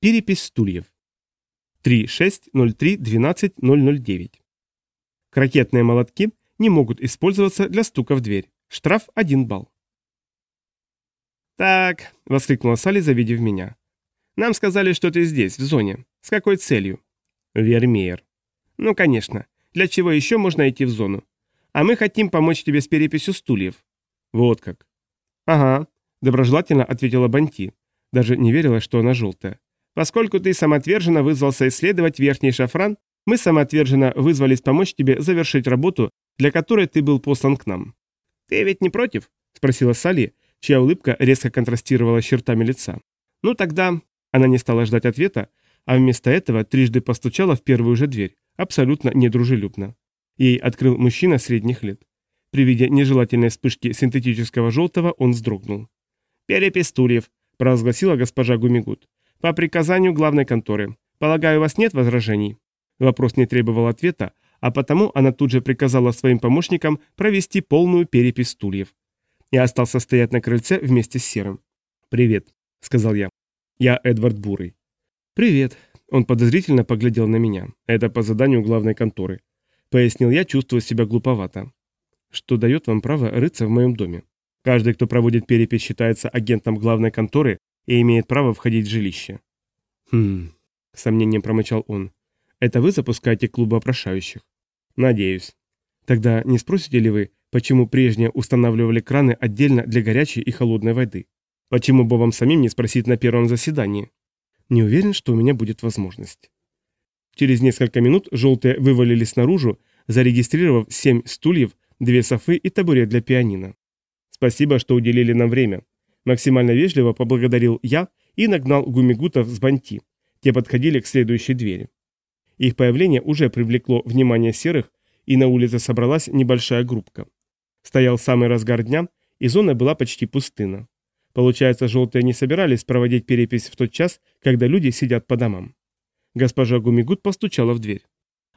Перепись стульев. 3.6.03.12.009. Крокетные молотки не могут использоваться для стука в дверь. Штраф 1 балл. «Так», — воскликнула Салли, завидев меня. «Нам сказали, что ты здесь, в зоне. С какой целью?» «Вермеер». «Ну, конечно. Для чего еще можно идти в зону? А мы хотим помочь тебе с переписью стульев». «Вот как». «Ага», — доброжелательно ответила Банти. Даже не верила, что она желтая. «Поскольку ты самоотверженно вызвался исследовать верхний шафран, мы самоотверженно вызвались помочь тебе завершить работу, для которой ты был послан к нам». «Ты ведь не против?» — спросила Салли, чья улыбка резко контрастировала с чертами лица. «Ну тогда...» Она не стала ждать ответа, а вместо этого трижды постучала в первую же дверь, абсолютно недружелюбно. Ей открыл мужчина средних лет. При виде нежелательной вспышки синтетического желтого он вздрогнул. «Перепись стульев», – провозгласила госпожа Гумигут. «По приказанию главной конторы. Полагаю, у вас нет возражений?» Вопрос не требовал ответа, а потому она тут же приказала своим помощникам провести полную перепись стульев. Я остался стоять на крыльце вместе с Серым. «Привет», — сказал я. «Я Эдвард Бурый». «Привет», — он подозрительно поглядел на меня. «Это по заданию главной конторы», — пояснил я, чувствуя себя глуповато. «Что дает вам право рыться в моем доме? Каждый, кто проводит перепись, считается агентом главной конторы и имеет право входить в жилище». «Хм...» — сомнением промычал он. «Это вы запускаете клуб опрошающих?» «Надеюсь». «Тогда не спросите ли вы, Почему прежние устанавливали краны отдельно для горячей и холодной воды? Почему бы вам самим не спросить на первом заседании? Не уверен, что у меня будет возможность. Через несколько минут желтые вывалились наружу, зарегистрировав семь стульев, две софы и табурет для пианино. Спасибо, что уделили нам время. Максимально вежливо поблагодарил я и нагнал гумигутов с банти. Те подходили к следующей двери. Их появление уже привлекло внимание серых, и на улице собралась небольшая группка. Стоял самый разгар дня, и зона была почти пустына. Получается, желтые не собирались проводить перепись в тот час, когда люди сидят по домам. Госпожа Гумигут постучала в дверь.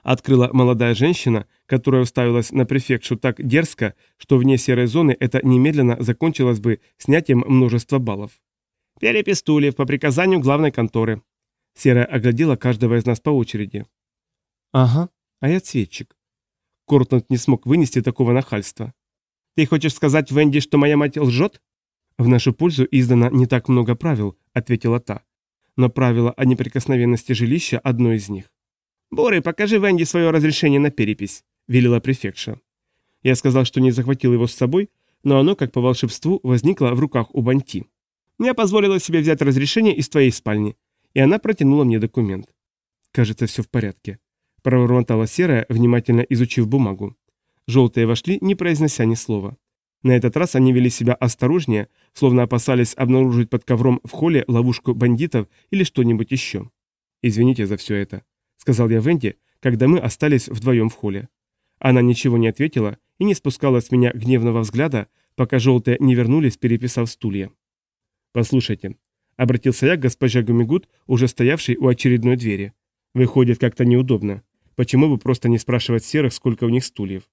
Открыла молодая женщина, которая уставилась на префектшу так дерзко, что вне серой зоны это немедленно закончилось бы снятием множества баллов. «Перепись стульев по приказанию главной конторы». Серая оглядела каждого из нас по очереди. «Ага, а я цветчик». Кортнут не смог вынести такого нахальства. Ты хочешь сказать Венди, что моя мать лжет? В нашу пользу издано не так много правил, ответила та. Но правило о неприкосновенности жилища одно из них. Боры, покажи Венди свое разрешение на перепись, велела префектша. Я сказал, что не захватил его с собой, но оно, как по волшебству, возникло в руках у Банти. Я позволила себе взять разрешение из твоей спальни, и она протянула мне документ. Кажется, все в порядке. Провормотала серая, внимательно изучив бумагу. Желтые вошли, не произнося ни слова. На этот раз они вели себя осторожнее, словно опасались обнаружить под ковром в холле ловушку бандитов или что-нибудь еще. «Извините за все это», — сказал я Венди, когда мы остались вдвоем в холле. Она ничего не ответила и не спускала с меня гневного взгляда, пока желтые не вернулись, переписав стулья. «Послушайте», — обратился я к госпоже Гумигут, уже стоявшей у очередной двери. «Выходит как-то неудобно. Почему бы просто не спрашивать серых, сколько у них стульев?»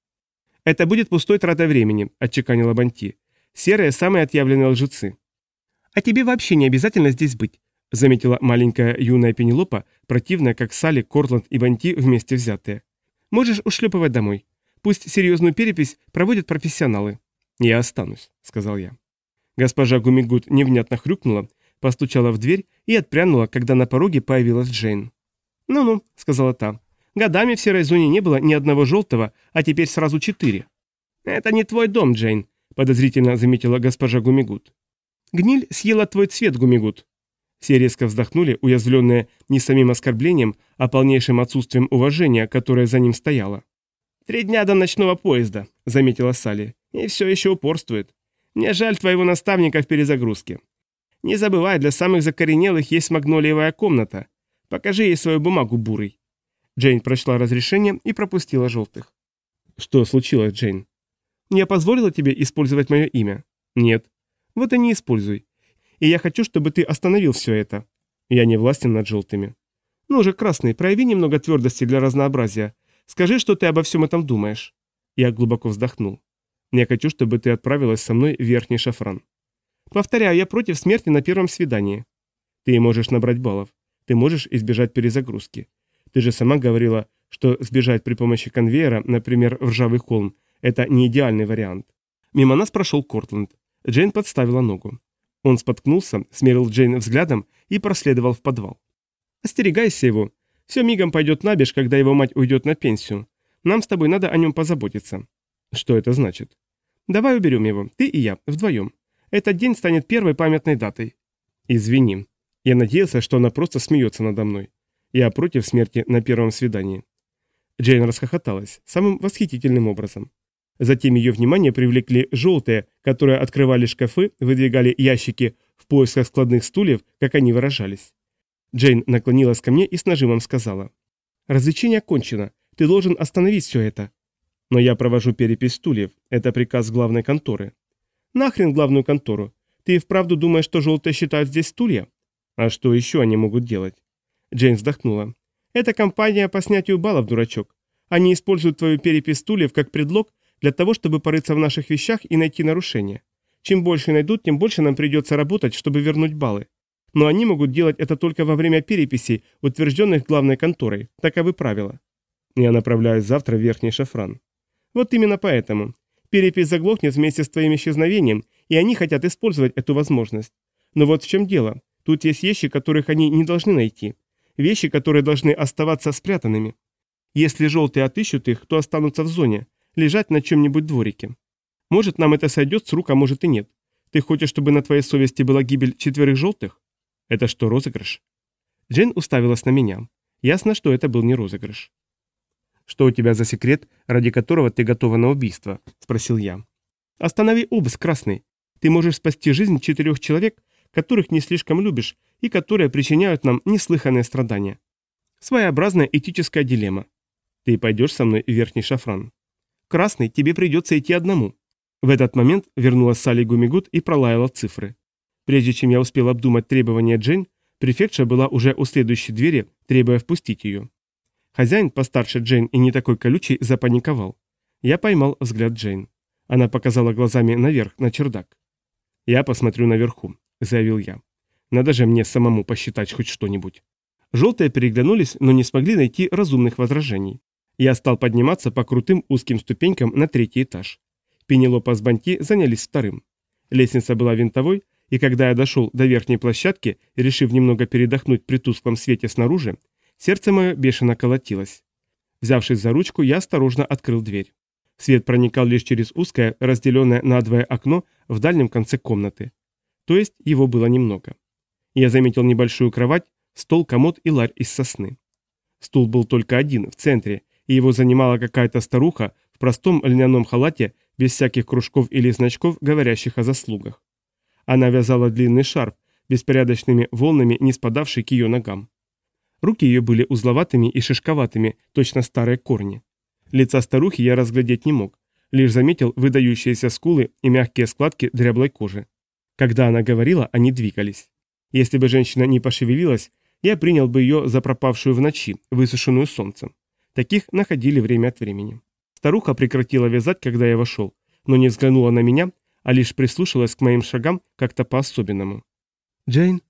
«Это будет пустой тратой времени», – отчеканила Банти. «Серые – самые отъявленные лжецы». «А тебе вообще не обязательно здесь быть», – заметила маленькая юная Пенелопа, противная, как Салли, Кортланд и Банти вместе взятые. «Можешь ушлепывать домой. Пусть серьезную перепись проводят профессионалы». «Я останусь», – сказал я. Госпожа Гумигут невнятно хрюкнула, постучала в дверь и отпрянула, когда на пороге появилась Джейн. «Ну-ну», — сказала та, Годами в серой зоне не было ни одного желтого, а теперь сразу четыре. «Это не твой дом, Джейн», — подозрительно заметила госпожа Гумигут. «Гниль съела твой цвет, Гумигут». Все резко вздохнули, уязвленные не самим оскорблением, а полнейшим отсутствием уважения, которое за ним стояло. «Три дня до ночного поезда», — заметила Салли, — «и все еще упорствует. Мне жаль твоего наставника в перезагрузке. Не забывай, для самых закоренелых есть магнолиевая комната. Покажи ей свою бумагу, бурый». Джейн прочла разрешение и пропустила желтых. «Что случилось, Джейн?» «Я позволила тебе использовать мое имя?» «Нет». «Вот и не используй. И я хочу, чтобы ты остановил все это». «Я не властен над желтыми». «Ну же, красный, прояви немного твердости для разнообразия. Скажи, что ты обо всем этом думаешь». Я глубоко вздохнул. «Я хочу, чтобы ты отправилась со мной в верхний шафран». «Повторяю, я против смерти на первом свидании». «Ты можешь набрать баллов. Ты можешь избежать перезагрузки. Ты же сама говорила, что сбежать при помощи конвейера, например, в ржавый холм, это не идеальный вариант. Мимо нас прошел Кортленд. Джейн подставила ногу. Он споткнулся, смерил Джейн взглядом и проследовал в подвал. «Остерегайся его. Все мигом пойдет набеж, когда его мать уйдет на пенсию. Нам с тобой надо о нем позаботиться». «Что это значит?» «Давай уберем его, ты и я, вдвоем. Этот день станет первой памятной датой». «Извини. Я надеялся, что она просто смеется надо мной. Я против смерти на первом свидании». Джейн расхохоталась, самым восхитительным образом. Затем ее внимание привлекли желтые, которые открывали шкафы, выдвигали ящики в поисках складных стульев, как они выражались. Джейн наклонилась ко мне и с нажимом сказала. «Развлечение кончено. Ты должен остановить все это». «Но я провожу перепись стульев. Это приказ главной конторы». «Нахрен главную контору. Ты и вправду думаешь, что желтые считают здесь стулья?» «А что еще они могут делать?» Джейн вздохнула. «Это компания по снятию баллов, дурачок. Они используют твою перепись стульев как предлог для того, чтобы порыться в наших вещах и найти нарушения. Чем больше найдут, тем больше нам придется работать, чтобы вернуть баллы. Но они могут делать это только во время переписей, утвержденных главной конторой. Таковы правила. Я направляюсь завтра в Верхний Шафран. Вот именно поэтому. Перепись заглохнет вместе с твоим исчезновением, и они хотят использовать эту возможность. Но вот в чем дело. Тут есть вещи, которых они не должны найти. Вещи, которые должны оставаться спрятанными. Если желтые отыщут их, то останутся в зоне, лежать на чем-нибудь дворике. Может, нам это сойдет с рук, а может и нет. Ты хочешь, чтобы на твоей совести была гибель четверых желтых? Это что, розыгрыш? Джейн уставилась на меня. Ясно, что это был не розыгрыш. «Что у тебя за секрет, ради которого ты готова на убийство?» – спросил я. «Останови обыск, Красный. Ты можешь спасти жизнь четырех человек, которых не слишком любишь и которые причиняют нам неслыханные страдания. Своеобразная этическая дилемма. Ты пойдешь со мной в верхний шафран?» Красный, тебе придется идти одному». В этот момент вернулась Салли Гумигут и пролаяла цифры. Прежде чем я успел обдумать требования Джейн, префектша была уже у следующей двери, требуя впустить ее. Хозяин, постарше Джейн и не такой колючий, запаниковал. Я поймал взгляд Джейн. Она показала глазами наверх, на чердак. «Я посмотрю наверху», — заявил я. «Надо же мне самому посчитать хоть что-нибудь». Желтые переглянулись, но не смогли найти разумных возражений. Я стал подниматься по крутым узким ступенькам на третий этаж. Пенелопа с Банти занялись вторым. Лестница была винтовой, и когда я дошел до верхней площадки, решив немного передохнуть при тусклом свете снаружи, сердце мое бешено колотилось. Взявшись за ручку, я осторожно открыл дверь. Свет проникал лишь через узкое, разделенное на двое окно в дальнем конце комнаты. То есть его было немного. Я заметил небольшую кровать, стол, комод и ларь из сосны. Стул был только один, в центре, и его занимала какая-то старуха в простом льняном халате, без всяких кружков или значков, говорящих о заслугах. Она вязала длинный шарф, беспорядочными волнами, не спадавший к ее ногам. Руки ее были узловатыми и шишковатыми, точно старые корни. Лица старухи я разглядеть не мог, лишь заметил выдающиеся скулы и мягкие складки дряблой кожи. Когда она говорила, они двигались. Если бы женщина не пошевелилась, я принял бы ее за пропавшую в ночи, высушенную солнцем. Таких находили время от времени. Старуха прекратила вязать, когда я вошел, но не взглянула на меня, а лишь прислушалась к моим шагам как-то по-особенному. «Джейн?»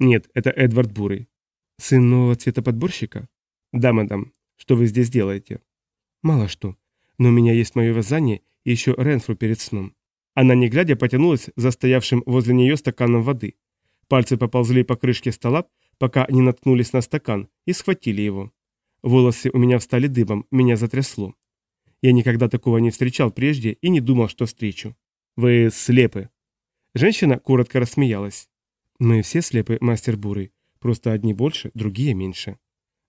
«Нет, это Эдвард Бурый». «Сын нового цветоподборщика?» «Да, мадам. Что вы здесь делаете?» «Мало что. Но у меня есть мое вязание и еще Ренфру перед сном». Она, не глядя, потянулась за стоявшим возле нее стаканом воды. Пальцы поползли по крышке стола, пока не наткнулись на стакан, и схватили его. Волосы у меня встали дыбом, меня затрясло. Я никогда такого не встречал прежде и не думал, что встречу. Вы слепы. Женщина коротко рассмеялась. Мы все слепы, мастер Бурый. Просто одни больше, другие меньше.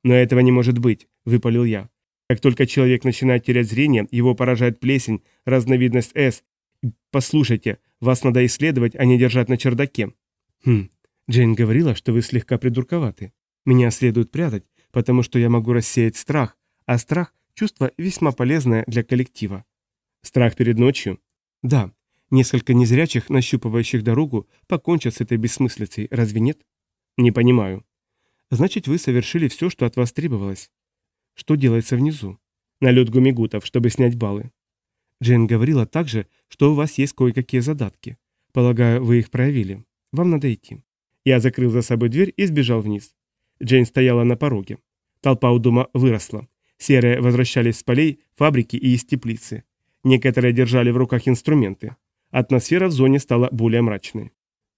Но этого не может быть, выпалил я. Как только человек начинает терять зрение, его поражает плесень, разновидность С. Послушайте, вас надо исследовать, а не держать на чердаке. Хм, Джейн говорила, что вы слегка придурковаты. Меня следует прятать, потому что я могу рассеять страх, а страх – чувство весьма полезное для коллектива. Страх перед ночью? Да. Несколько незрячих, нащупывающих дорогу, покончат с этой бессмыслицей, разве нет? Не понимаю. Значит, вы совершили все, что от вас требовалось. Что делается внизу? Налет гумигутов, чтобы снять баллы. Джейн говорила также, что у вас есть кое-какие задатки. Полагаю, вы их проявили. Вам надо идти. Я закрыл за собой дверь и сбежал вниз. Джейн стояла на пороге. Толпа у дома выросла. Серые возвращались с полей, фабрики и из теплицы. Некоторые держали в руках инструменты. Атмосфера в зоне стала более мрачной.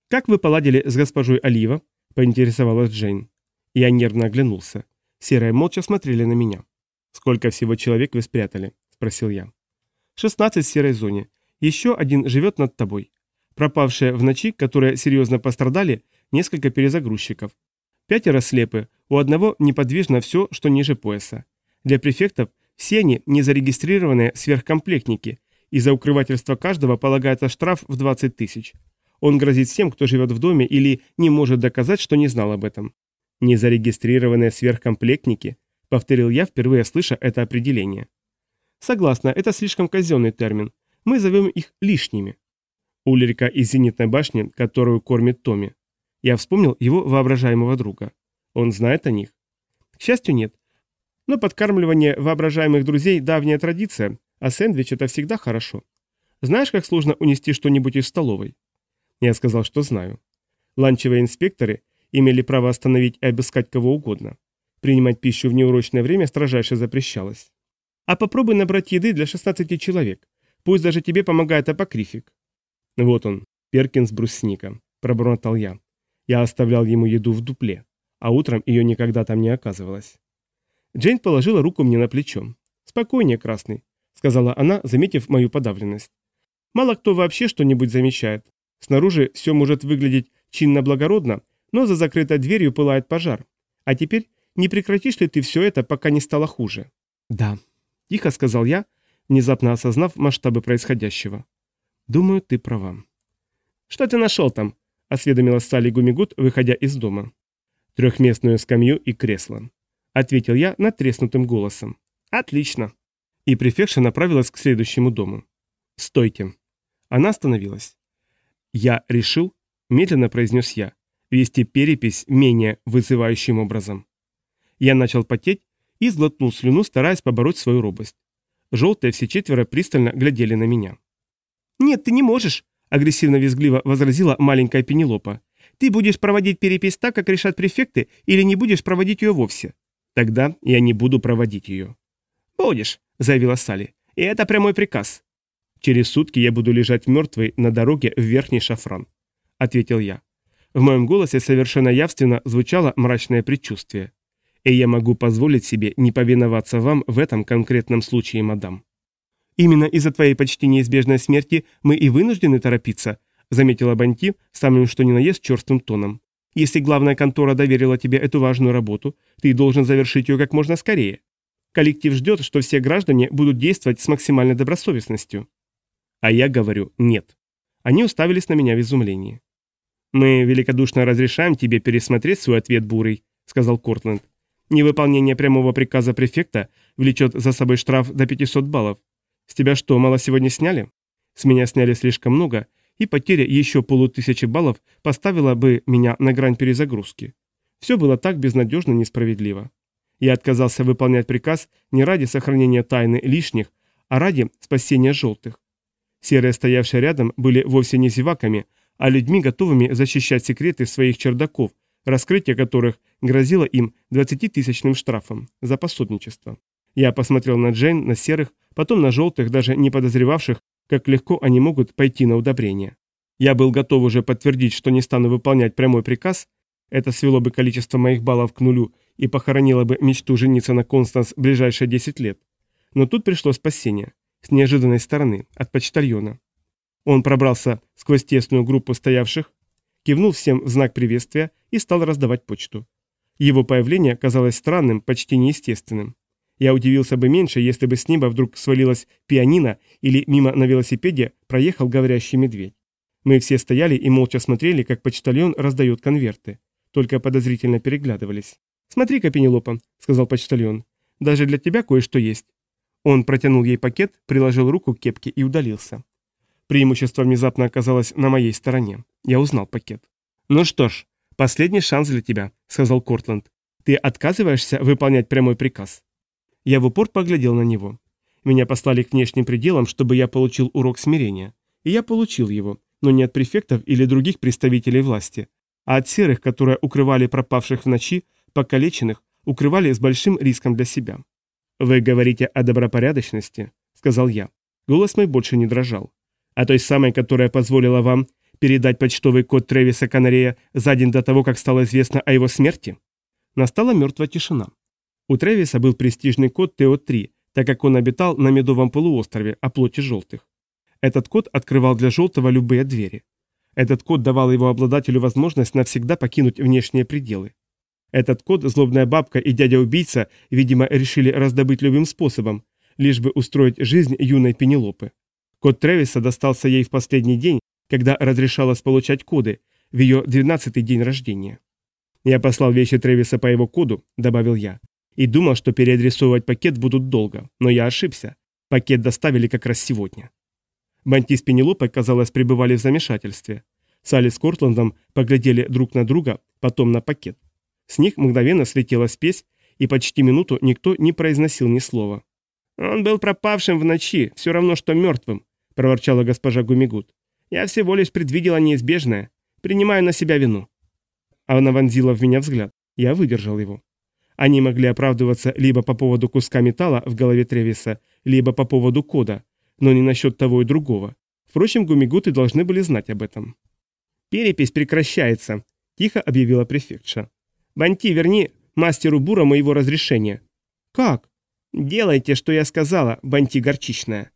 «Как вы поладили с госпожой Олива?» – поинтересовалась Джейн. Я нервно оглянулся. Серые молча смотрели на меня. «Сколько всего человек вы спрятали?» – спросил я. «16 в серой зоне. Еще один живет над тобой. Пропавшие в ночи, которые серьезно пострадали, несколько перезагрузчиков. Пятеро слепы, у одного неподвижно все, что ниже пояса. Для префектов все они незарегистрированные сверхкомплектники, и за укрывательство каждого полагается штраф в 20 тысяч. Он грозит всем, кто живет в доме или не может доказать, что не знал об этом. Незарегистрированные сверхкомплектники, повторил я, впервые слыша это определение. Согласна, это слишком казенный термин. Мы зовем их лишними. Ульрика из зенитной башни, которую кормит Томми. Я вспомнил его воображаемого друга. Он знает о них? К счастью, нет. Но подкармливание воображаемых друзей – давняя традиция, а сэндвич – это всегда хорошо. Знаешь, как сложно унести что-нибудь из столовой? Я сказал, что знаю. Ланчевые инспекторы имели право остановить и обыскать кого угодно. Принимать пищу в неурочное время строжайше запрещалось. А попробуй набрать еды для 16 человек. Пусть даже тебе помогает апокрифик. Вот он, Перкинс брусника, пробормотал я. Я оставлял ему еду в дупле, а утром ее никогда там не оказывалось. Джейн положила руку мне на плечо. «Спокойнее, Красный», — сказала она, заметив мою подавленность. «Мало кто вообще что-нибудь замечает. Снаружи все может выглядеть чинно-благородно, но за закрытой дверью пылает пожар. А теперь не прекратишь ли ты все это, пока не стало хуже?» «Да», — тихо сказал я, внезапно осознав масштабы происходящего. «Думаю, ты права». «Что ты нашел там?» — осведомилась Салли Гумигут, выходя из дома. «Трехместную скамью и кресло», — ответил я надтреснутым голосом. «Отлично». И префекша направилась к следующему дому. «Стойте». Она остановилась. «Я решил», — медленно произнес я, — «вести перепись менее вызывающим образом». Я начал потеть и сглотнул слюну, стараясь побороть свою робость. Желтые все четверо пристально глядели на меня. «Нет, ты не можешь», — агрессивно-визгливо возразила маленькая Пенелопа. «Ты будешь проводить перепись так, как решат префекты, или не будешь проводить ее вовсе?» «Тогда я не буду проводить ее». «Будешь», — заявила Салли. «И это прямой приказ». «Через сутки я буду лежать мертвый на дороге в Верхний Шафран», — ответил я. В моем голосе совершенно явственно звучало мрачное предчувствие. «И я могу позволить себе не повиноваться вам в этом конкретном случае, мадам». «Именно из-за твоей почти неизбежной смерти мы и вынуждены торопиться», заметила Банти самым что ни на есть черствым тоном. «Если главная контора доверила тебе эту важную работу, ты должен завершить ее как можно скорее. Коллектив ждет, что все граждане будут действовать с максимальной добросовестностью». А я говорю «нет». Они уставились на меня в изумлении. «Мы великодушно разрешаем тебе пересмотреть свой ответ, Бурый», — сказал Кортленд. «Невыполнение прямого приказа префекта влечет за собой штраф до 500 баллов, с тебя что, мало сегодня сняли? С меня сняли слишком много, и потеря еще полутысячи баллов поставила бы меня на грань перезагрузки. Все было так безнадежно несправедливо. Я отказался выполнять приказ не ради сохранения тайны лишних, а ради спасения желтых. Серые, стоявшие рядом, были вовсе не зеваками, а людьми, готовыми защищать секреты своих чердаков, раскрытие которых грозило им 20-тысячным штрафом за пособничество. Я посмотрел на Джейн, на серых, потом на желтых, даже не подозревавших, как легко они могут пойти на удобрение. Я был готов уже подтвердить, что не стану выполнять прямой приказ, это свело бы количество моих баллов к нулю и похоронило бы мечту жениться на Констанс в ближайшие 10 лет. Но тут пришло спасение, с неожиданной стороны, от почтальона. Он пробрался сквозь тесную группу стоявших, кивнул всем в знак приветствия и стал раздавать почту. Его появление казалось странным, почти неестественным. Я удивился бы меньше, если бы с неба вдруг свалилась пианино или мимо на велосипеде проехал говорящий медведь. Мы все стояли и молча смотрели, как почтальон раздает конверты. Только подозрительно переглядывались. «Смотри-ка, Пенелопа», — сказал почтальон, — «даже для тебя кое-что есть». Он протянул ей пакет, приложил руку к кепке и удалился. Преимущество внезапно оказалось на моей стороне. Я узнал пакет. «Ну что ж, последний шанс для тебя», — сказал Кортленд. «Ты отказываешься выполнять прямой приказ?» Я в упор поглядел на него. Меня послали к внешним пределам, чтобы я получил урок смирения. И я получил его, но не от префектов или других представителей власти, а от серых, которые укрывали пропавших в ночи, покалеченных укрывали с большим риском для себя. «Вы говорите о добропорядочности», — сказал я. Голос мой больше не дрожал. «О той самой, которая позволила вам передать почтовый код Тревиса Канарея за день до того, как стало известно о его смерти?» Настала мертвая тишина. У Тревиса был престижный код ТО-3, так как он обитал на Медовом полуострове, о плоти желтых. Этот код открывал для желтого любые двери. Этот код давал его обладателю возможность навсегда покинуть внешние пределы. Этот код злобная бабка и дядя-убийца, видимо, решили раздобыть любым способом, лишь бы устроить жизнь юной Пенелопы. Код Тревиса достался ей в последний день, когда разрешалось получать коды, в ее двенадцатый день рождения. «Я послал вещи Тревиса по его коду», — добавил я, и думал, что переадресовывать пакет будут долго, но я ошибся. Пакет доставили как раз сегодня. Банти с Пенелопой, казалось, пребывали в замешательстве. Салли с Кортландом поглядели друг на друга, потом на пакет. С них мгновенно слетела спесь, и почти минуту никто не произносил ни слова. «Он был пропавшим в ночи, все равно, что мертвым», – проворчала госпожа Гумигут. «Я всего лишь предвидела неизбежное. Принимаю на себя вину». Она вонзила в меня взгляд. Я выдержал его. Они могли оправдываться либо по поводу куска металла в голове Тревиса, либо по поводу кода, но не насчет того и другого. Впрочем, гумигуты должны были знать об этом. «Перепись прекращается», – тихо объявила префектша. «Банти, верни мастеру Бура моего разрешения». «Как?» «Делайте, что я сказала, Банти горчичная».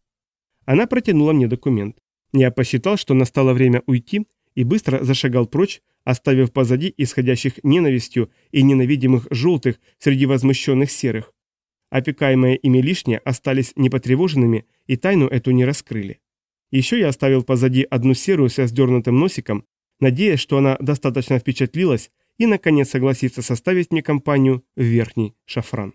Она протянула мне документ. Я посчитал, что настало время уйти, и быстро зашагал прочь, оставив позади исходящих ненавистью и ненавидимых желтых среди возмущенных серых, Опекаемые ими лишние остались непотревоженными и тайну эту не раскрыли. Еще я оставил позади одну серую со сдернутым носиком, надеясь, что она достаточно впечатлилась и, наконец, согласится составить мне компанию в верхний шафран.